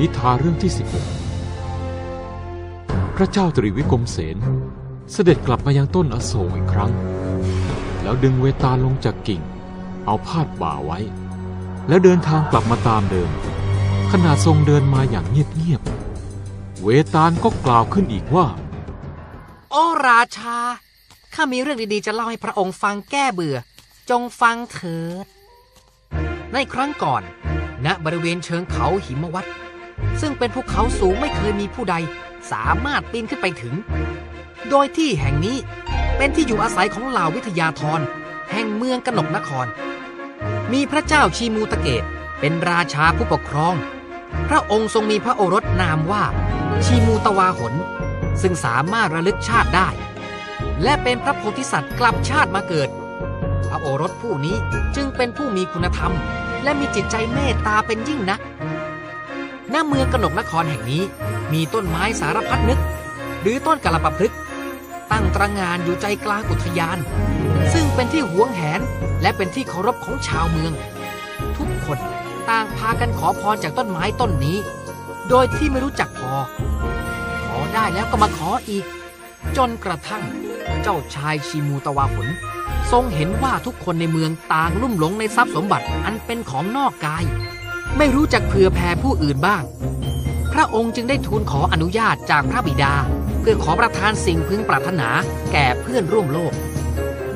นิทานเรื่องที่ 16 พระเจ้าตรีวิกรมเสนเสด็จกลับมายังต้นอโศกอีกครั้ง แล้วดึงเวตาลลงจากกิ่ง เอาพาดบ่าไว้ แล้วเดินทางกลับมาตามเดิม ขณะทรงเดินมาอย่างเงียบๆเวตาลก็กล่าวขึ้นอีกว่า โอ้ราชา ข้ามีเรื่องดีๆ จะเล่าให้พระองค์ฟังแก้เบื่อ จงฟังเถิด ในครั้งก่อนณบริเวณเชิงเขาหิมวัต ซึ่งเป็นภูเขาสูงไม่เคยมีผู้ใด สามารถปีนขึ้นไปถึง โดยที่แห่งนี้เป็นที่อยู่อาศัยของเหล่าวิทยาธรแห่งเมืองกนกนคร มีพระเจ้าชีมูตะเกตเป็นราชาผู้ปกครอง พระองค์ทรงมีพระโอรสนามว่า ชีมูตวาหน ซึ่งสามารถระลึกชาติได้ และเป็นพระโพธิสัตว์กลับชาติมาเกิด พระโอรสผู้นี้จึงเป็นผู้มีคุณธรรม และมีจิตใจเมตตาเป็นยิ่งนัก ณเมืองกนกนครแห่งนี้ มีต้นไม้สารพัดนึก หรือต้นกะละปะพฤกตั้งตระงานอยู่ใจกลางอุทยาน ซึ่งเป็นที่หวงแหนและเป็นที่เคารพของชาวเมือง ทุกคนต่างพากันขอพรจากต้นไม้ต้นนี้ โดยที่ไม่รู้จักพอ ขอได้แล้วก็มาขออีก จนกระทั่ง เจ้าชายชีมูตะวาหนทรงเห็นว่าทุกคนในเมืองต่างลุ่มหลงในทรัพย์สมบัติอันเป็นของนอกกาย ไม่รู้จักเผื่อแผ่ผู้อื่นบ้าง พระองค์จึงได้ทูลขออนุญาตจากพระบิดา เพื่อขอประทานสิ่งพึงปรารถนาแก่เพื่อนร่วมโลก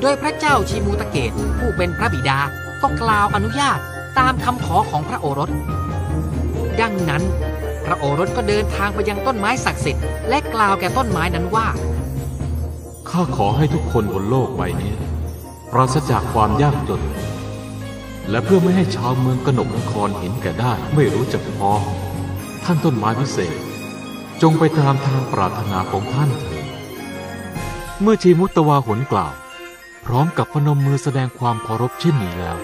โดยพระเจ้าชีมูตะเกตผู้เป็นพระบิดาก็กล่าวอนุญาตตามคำขอของพระโอรส ดังนั้น พระโอรสก็เดินทางไปยังต้นไม้ศักดิ์สิทธิ์และกล่าวแก่ต้นไม้นั้นว่าข้าขอให้ทุกคนบนโลกใบนี้ ปราศจากความยากจน และเพื่อไม่ให้ชาวเมืองกนกนครเห็นแก่ได้ไม่รู้จักพอ ท่านต้นไม้พิเศษ จงไปตามทางปรารถนาของท่านเถิดเมื่อชีมุตตวาหนกล่าว พร้อมกับพนมมือแสดงความเคารพเช่นนี้แล้ว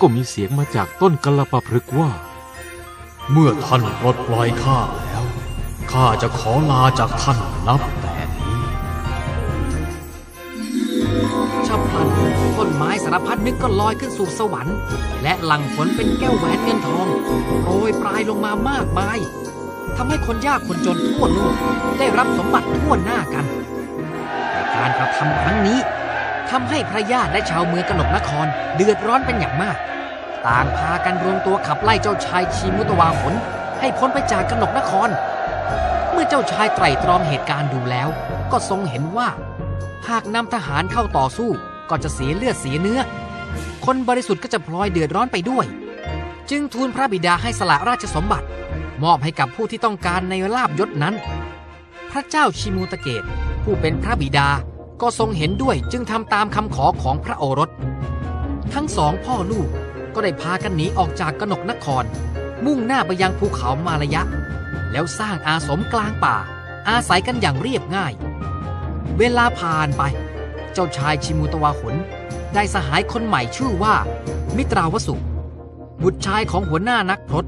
ก็มีเสียงมาจากต้นกะละปะพฤกษ์ว่า เมื่อท่านปลดปล่อยข้าแล้วข้าจะขอลาจากท่านนับแต่นี้ชาวพลันต้น ไม้สารพัดนึกก็ลอยขึ้นสู่สวรรค์ และหลั่งฝนเป็นแก้วแหวนเงินทองโปรยปลายลงมามากมายทำให้คนยากคนจนทั่วโลกได้รับสมบัติทั่วหน้ากันแต่การกระทำครั้งนี้ทำให้พระญาติและชาวเมืองกนกนครเดือดร้อนเป็นอย่างมาก ต่างพากันรวมตัวขับไล่เจ้าชายชีมุตวาหนให้พ้นไปจากกนกนคร เมื่อเจ้าชายไตร่ตรองเหตุการณ์ดูแล้ว ก็ทรงเห็นว่า หากนำทหารเข้าต่อสู้ ก็จะเสียเลือดเสียเนื้อ คนบริสุทธิ์ก็จะพลอยเดือดร้อนไปด้วย จึงทูลพระบิดาให้สละราชสมบัติ มอบให้กับผู้ที่ต้องการในลาบยศนั้น พระเจ้าชิมูตะเกตผู้เป็นพระบิดาก็ทรงเห็นด้วยจึงทำตามคำขอของพระโอรส ทั้งสองพ่อลูกก็ได้พากันหนีออกจากกนกนคร มุ่งหน้าไปยังภูเขามาลายะ แล้วสร้างอาสมกลางป่า อาศัยกันอย่างเรียบง่าย เวลาผ่านไป เจ้าชายชิมูตวาหนได้สหายคนใหม่ชื่อว่า มิตราวสุบุตรชายของหัวหน้านักพรต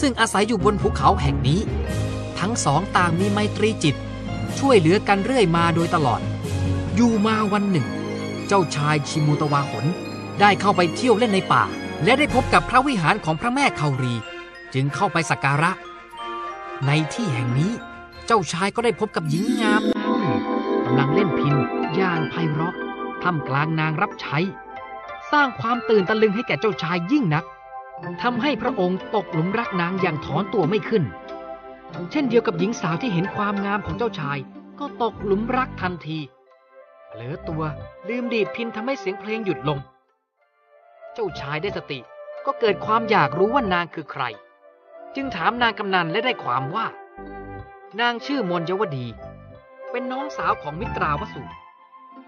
ซึ่งอาศัยอยู่บนภูเขาแห่งนี้ ทั้งสองต่างมีไมตรีจิต ช่วยเหลือกันเรื่อยมาโดยตลอด อยู่มาวันหนึ่ง เจ้าชายชิมูตวาหนได้เข้าไปเที่ยวเล่นในป่า และได้พบกับพระวิหารของพระแม่คารี จึงเข้าไปสักการะ ในที่แห่งนี้ เจ้าชายก็ได้พบกับหญิงงามกำลังเล่นพิน อย่างไพเราะท่ามกลางนางรับใช้ สร้างความตื่นตะลึงให้แก่เจ้าชายยิ่งนักทำให้พระองค์ตกหลุมรักนางอย่างถอนตัวไม่ขึ้น เช่นเดียวกับหญิงสาวที่เห็นความงามของเจ้าชาย ก็ตกหลุมรักทันทีเผลอตัวลืมดีดพินทำให้เสียงเพลงหยุดลง เจ้าชายได้สติก็เกิดความอยากรู้ว่านางคือใคร จึงถามนางกำนันและได้ความว่า นางชื่อมนยวดี เป็นน้องสาวของมิตราวสุ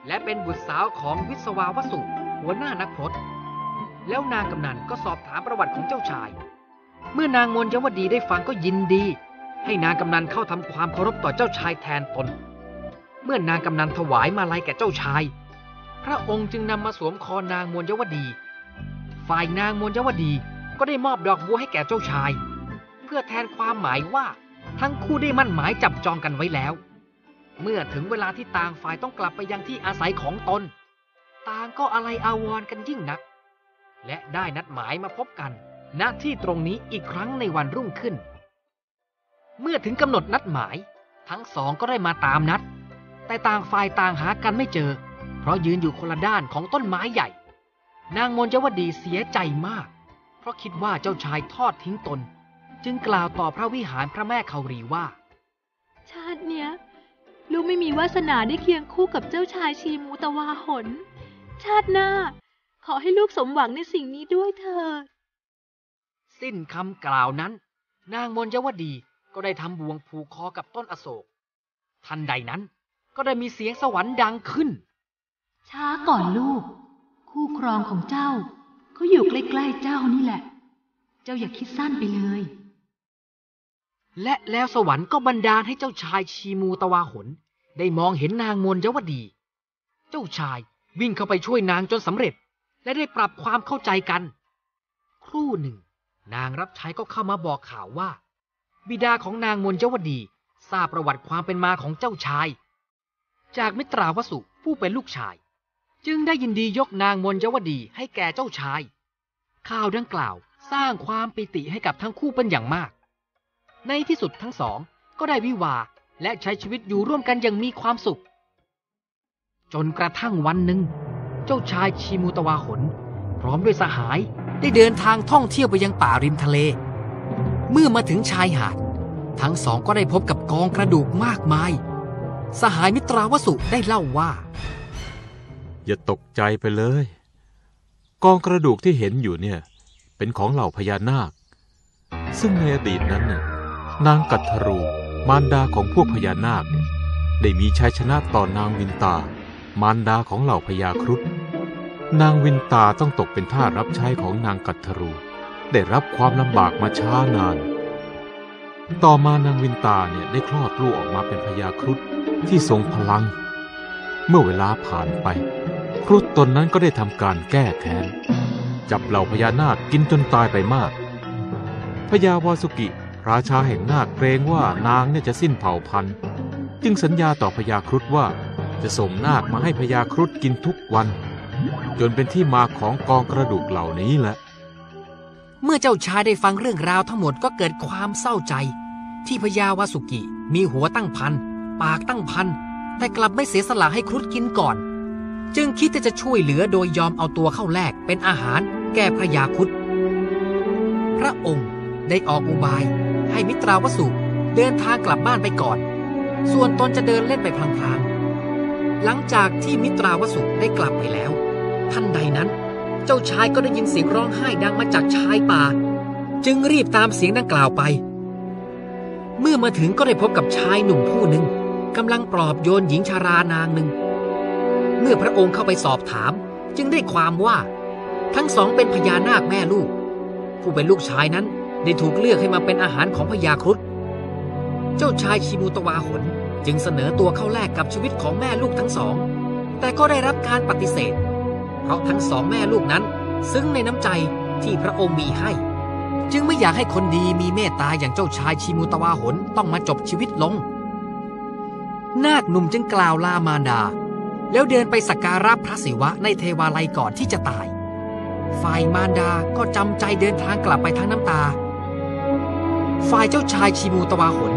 และเป็นบุตรสาวของวิศวาวสุ หัวหน้านักพรตแล้วนางกำนันก็สอบถามประวัติของเจ้าชาย เมื่อนางมนยวดีได้ฟังก็ยินดี ให้นางกำนันเข้าทำความเคารพต่อเจ้าชายแทนตน เมื่อนางกำนันถวายมาลัยแก่เจ้าชาย พระองค์จึงนำมาสวมคอนางมนยวดี ฝ่ายนางมนยวดีก็ได้มอบดอกบัวให้แก่เจ้าชาย เพื่อแทนความหมายว่าทั้งคู่ได้มั่นหมายจับจองกันไว้แล้ว เมื่อถึงเวลาที่ต่างฝ่ายต้องกลับไปยังที่อาศัยของตน ต่างก็อะไรอาวรกันยิ่งนัก และได้นัดหมายมาพบกันณที่ตรงนี้อีกครั้งในวันรุ่งขึ้น เมื่อถึงกำหนดนัดหมาย ทั้งสองก็ได้มาตามนัด แต่ต่างฝ่ายต่างหากันไม่เจอ เพราะยืนอยู่คนละด้านของต้นไม้ใหญ่ นางมนยวดีเสียใจมาก เพราะคิดว่าเจ้าชายทอดทิ้งตน จึงกล่าวต่อพระวิหารพระแม่เขารีว่า ชาติเนี้ย ลูกไม่มีวาสนาได้เคียงคู่กับเจ้าชายชีมูตวาหน ชาติหน้า ขอให้ลูกสมหวังในสิ่งนี้ด้วยเถิดสิ้นคำกล่าวนั้น นางมนยวดีก็ได้ทำบ่วงผูกคอกับต้นอโศก ทันใดนั้นก็ได้มีเสียงสวรรค์ดังขึ้น ช้าก่อนลูก คู่ครองของเจ้าเขาอยู่ใกล้ๆเจ้านี่แหละ เจ้าอย่าคิดสั้นไปเลย และแล้วสวรรค์ก็บันดาลให้เจ้าชายชีมูตวาหน ได้มองเห็นนางมนยวดี เจ้าชายวิ่งเข้าไปช่วยนางจนสำเร็จ และได้ปรับความเข้าใจกัน ครู่หนึ่ง นางรับใช้ก็เข้ามาบอกข่าวว่า บิดาของนางมนยวดีทราบประวัติความเป็นมาของเจ้าชาย จากมิตราวสุผู้เป็นลูกชาย จึงได้ยินดียกนางมนยวดีให้แก่เจ้าชาย ข่าวดังกล่าวสร้างความปิติให้กับทั้งคู่เป็นอย่างมาก ในที่สุดทั้งสองก็ได้วิวา และใช้ชีวิตอยู่ร่วมกันอย่างมีความสุข จนกระทั่งวันหนึ่ง เจ้าชายชิมูตวาหน พร้อมด้วยสหายได้เดินทางท่องเที่ยวไปยังป่าริมทะเล เมื่อมาถึงชายหาด ทั้งสองก็ได้พบกับกองกระดูกมากมาย สหายมิตราวสุได้เล่าว่า อย่าตกใจไปเลย กองกระดูกที่เห็นอยู่เนี่ย เป็นของเหล่าพญานาค ซึ่งในอดีตนั้นน่ะนางกัตทรู มารดาของพวกพญานาคเนี่ยได้มีชัยชนะต่อนางวินตา มารดาของเหล่าพญาครุฑนางวินตาต้องตกเป็นทาสรับใช้ของนางกัตทรู ได้รับความลำบากมาช้านาน ต่อมานางวินตาเนี่ยได้คลอดลูกออกมาเป็นพญาครุฑที่ทรงพลัง เมื่อเวลาผ่านไป ครุฑตนนั้นก็ได้ทำการแก้แค้น จับเหล่าพญานาคกินจนตายไปมากพญาวาสุกิ ราชาแห่งนาคเกรงว่านางเนี่ยจะสิ้นเผ่าพันธุ์จึงสัญญาต่อพญาครุฑว่าจะส่งนาคมาให้พญาครุฑกินทุกวัน จนเป็นที่มาของกองกระดูกเหล่านี้แหละ เมื่อเจ้าชายได้ฟังเรื่องราวทั้งหมดก็เกิดความเศร้าใจ ที่พญาวาสุกิมีหัวตั้งพัน ปากตั้งพัน แต่กลับไม่เสียสละให้ครุฑกินก่อน จึงคิดที่จะช่วยเหลือโดยยอมเอาตัวเข้าแลกเป็นอาหารแก่พระยาครุฑพระองค์ได้ออกอุบาย ให้มิตราวสุเดินทางกลับบ้านไปก่อน ส่วนตนจะเดินเล่นไปพลางๆ หลังจากที่มิตราวสุได้กลับไปแล้ว ท่านใดนั้น เจ้าชายก็ได้ยินเสียงร้องไห้ดังมาจากชายป่า จึงรีบตามเสียงดังกล่าวไป เมื่อมาถึงก็ได้พบกับชายหนุ่มผู้หนึ่งกำลังปลอบโยนหญิงชารานางหนึ่ง เมื่อพระองค์เข้าไปสอบถาม จึงได้ความว่า ทั้งสองเป็นพญานาคแม่ลูก ผู้เป็นลูกชายนั้น ได้ถูกเลือกให้มาเป็นอาหารของพญาครุฑเจ้าชายชิมูตวาหนจึงเสนอตัวเข้าแลกกับชีวิตของแม่ลูกทั้งสอง แต่ก็ได้รับการปฏิเสธ เพราะทั้งสองแม่ลูกนั้น ซึ้งในน้ำใจที่พระองค์มีให้ จึงไม่อยากให้คนดีมีเมตตาอย่างเจ้าชายชิมูตวาหนต้องมาจบชีวิตลง นาคหนุ่มจึงกล่าวลามารดา แล้วเดินไปสักการะพระศิวะในเทวาลัยก่อนที่จะตาย ฝ่ายมารดาก็จำใจเดินทางกลับไปทั้งน้ำตา ฝ่ายเจ้าชายชิมูตวาหน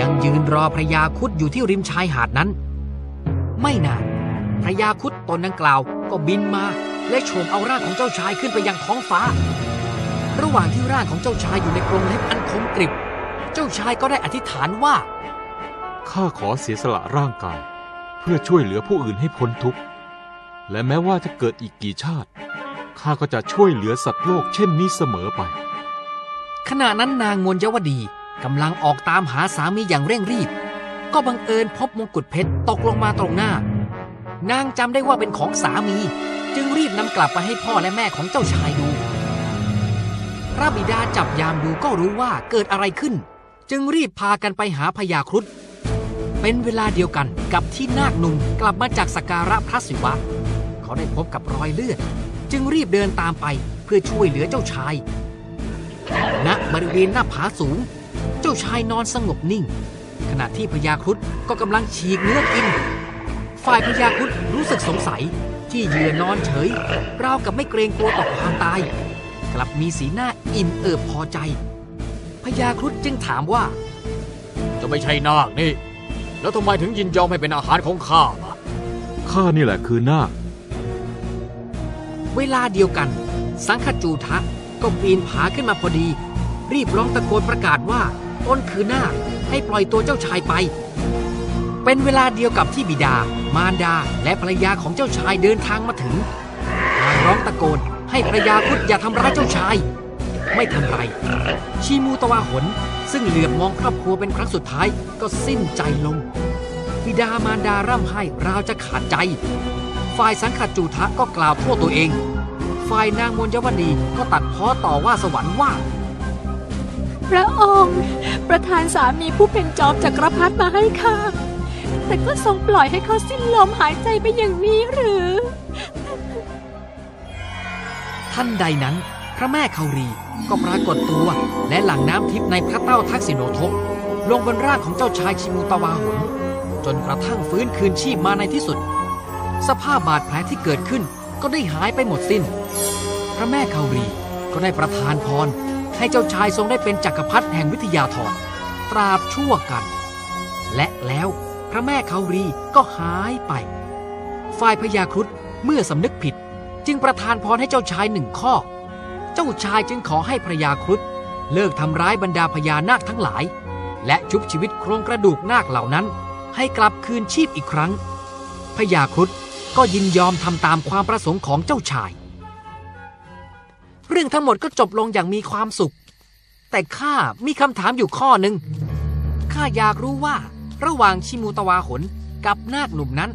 ยังยืนรอพระยาคุดอยู่ที่ริมชายหาดนั้น ไม่นานพระยาคุดตนดังกล่าวก็บินมาและโฉมเอาร่างของเจ้าชายขึ้นไปยังท้องฟ้า ระหว่างที่ร่างของเจ้าชายอยู่ในกรงเล็บอันคมกริบ เจ้าชายก็ได้อธิษฐานว่า ข้าขอเสียสละร่างกาย เพื่อช่วยเหลือผู้อื่นให้พ้นทุกข์ และแม้ว่าจะเกิดอีกกี่ชาติ ข้าก็จะช่วยเหลือสัตว์โลกเช่นนี้เสมอไป ขณะนั้นนางมนยวดีกำลังออกตามหาสามีอย่างเร่งรีบ ก็บังเอิญพบมงกุฎเพชรตกลงมาตรงหน้า นางจำได้ว่าเป็นของสามี จึงรีบนำกลับไปให้พ่อและแม่ของเจ้าชายดูพระบิดาจับยามดูก็รู้ว่าเกิดอะไรขึ้น จึงรีบพากันไปหาพญาครุฑเป็นเวลาเดียวกันกับที่นาคหนุ่มกลับมาจากสกการะพระศิวะ เขาได้พบกับรอยเลือด จึงรีบเดินตามไปเพื่อช่วยเหลือเจ้าชาย ณบริเวณหน้าผาสูง เจ้าชายนอนสงบนิ่ง ขณะที่พญาครุฑก็กำลังฉีกเนื้อกิน ฝ่ายพญาครุฑรู้สึกสงสัยที่เหยื่อนอนเฉยราวกับไม่เกรงกลัวต่อความตาย กลับมีสีหน้าอิ่มเอิบพอใจพญาครุฑจึงถามว่าจะไม่ใช่นาคนี่ แล้วทำไมถึงยินยอมให้เป็นอาหารของข้าล่ะข้านี่แหละคือนาคเวลาเดียวกัน สังขจูทะ ก็ปีนผาขึ้นมาพอดี รีบร้องตะโกนประกาศว่าตนคือนาคให้ปล่อยตัวเจ้าชายไป เป็นเวลาเดียวกับที่บิดา มารดาและภรรยาของเจ้าชายเดินทางมาถึงพลางร้องตะโกนให้ภรรยาคุดอย่าทำร้ายเจ้าชาย ไม่ทันไรชีมูตะวาหน ซึ่งเหลือบมองครอบครัวเป็นครั้งสุดท้ายก็สิ้นใจลงบิดามารดาร่ำไห้ราวจะขาดใจ ฝ่ายสังขจูทะก็กล่าวโทษตัวเอง ฝ่ายนางมนยวดีก็ตัดพ้อต่อว่าสวรรค์ว่า พระองค์ ประทานสามีผู้เป็นจอมจักรพรรดิมาให้ข้าแต่ก็ทรงปล่อยให้เขาสิ้นลมหายใจไปอย่างนี้หรือ ท่านใดนั้น พระแม่คารีก็ปรากฏตัวและหลั่งน้ำทิพย์ในพระเต้าทักษิโนทก ลงบนร่างของเจ้าชายชิมูตาวาหนจนกระทั่งฟื้นคืนชีพมาในที่สุด สภาพบาดแผลที่เกิดขึ้นก็ได้หายไปหมดสิ้น พระแม่คารีก็ได้ประทานพร ให้เจ้าชายทรงได้เป็นจักรพรรดิแห่งวิทยาธรตราบชั่วกัน และแล้วพระแม่คารีก็หายไป ฝ่ายพญาครุฑเมื่อสำนึกผิด จึงประทานพรให้เจ้าชายหนึ่งข้อ เจ้าชายจึงขอให้พระยาครุฑเลิกทำร้ายบรรดาพญานาคทั้งหลาย และชุบชีวิตโครงกระดูกนาคเหล่านั้น ให้กลับคืนชีพอีกครั้งพญาครุฑก็ยินยอมทำตามความประสงค์ของเจ้าชาย รื่องทั้งหมดก็จบลงอย่างมีความสุข แต่ข้ามีคำถามอยู่ข้อหนึ่งข้าอยากรู้ว่าระหว่างชิมูตวาหนกับนาคหนุ่มนั้น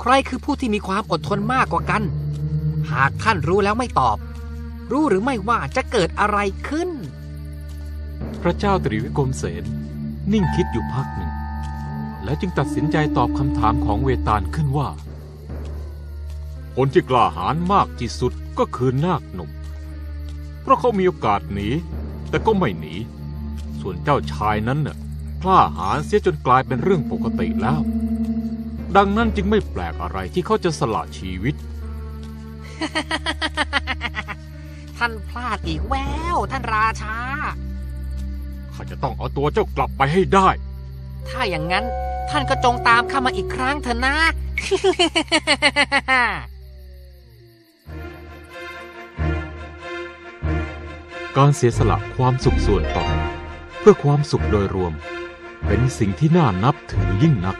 ใครคือผู้ที่มีความอดทนมากกว่ากัน หากท่านรู้แล้วไม่ตอบ รู้หรือไม่ว่าจะเกิดอะไรขึ้น พระเจ้าตรีวิกรมเสนนิ่งคิดอยู่พักหนึ่ง แล้วจึงตัดสินใจตอบคำถามของเวตาลขึ้นว่า คนที่กล้าหาญมากที่สุดก็คือนาคหนุ่ม เพราะเขามีโอกาสหนี แต่ก็ไม่หนี ส่วนเจ้าชายนั้นน่ะกล้าหาญเสียจนกลายเป็นเรื่องปกติแล้ว ดังนั้นจึงไม่แปลกอะไรที่เขาจะสละชีวิต ท่านพลาดอีกแววท่านราชา ข้าจะต้องเอาตัวเจ้ากลับไปให้ได้ ถ้าอย่างนั้นท่านก็จงตามข้ามาอีกครั้งเถอะนะ การเสียสละความสุขส่วนตนเพื่อความสุขโดยรวม เป็นสิ่งที่น่านับถือยิ่งนัก